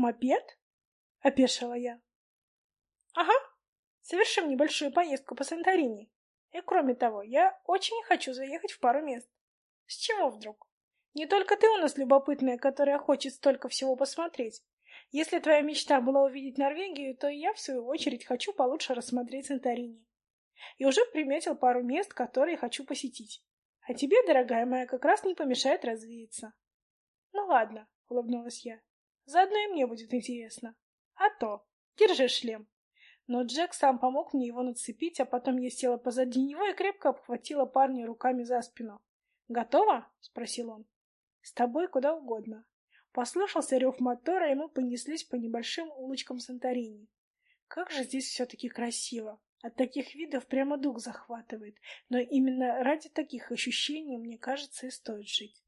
Мопед? Опешила я. Ага, совершим небольшую поездку по Санторини. И кроме того, я очень хочу заехать в пару мест. С чего вдруг? Не только ты у нас любопытная, которая хочет столько всего посмотреть. Если твоя мечта была увидеть Норвегию, то я, в свою очередь, хочу получше рассмотреть Санторини. И уже приметил пару мест, которые хочу посетить. А тебе, дорогая моя, как раз не помешает развеяться. Ну ладно, улыбнулась я. Заодно и мне будет интересно. А то. Держи шлем. Но Джек сам помог мне его нацепить, а потом я села позади него и крепко обхватила парня руками за спину. «Готово?» — спросил он. «С тобой куда угодно». Послышался рев мотора, и мы понеслись по небольшим улочкам Санторини. Как же здесь все-таки красиво! От таких видов прямо дух захватывает, но именно ради таких ощущений, мне кажется, и стоит жить.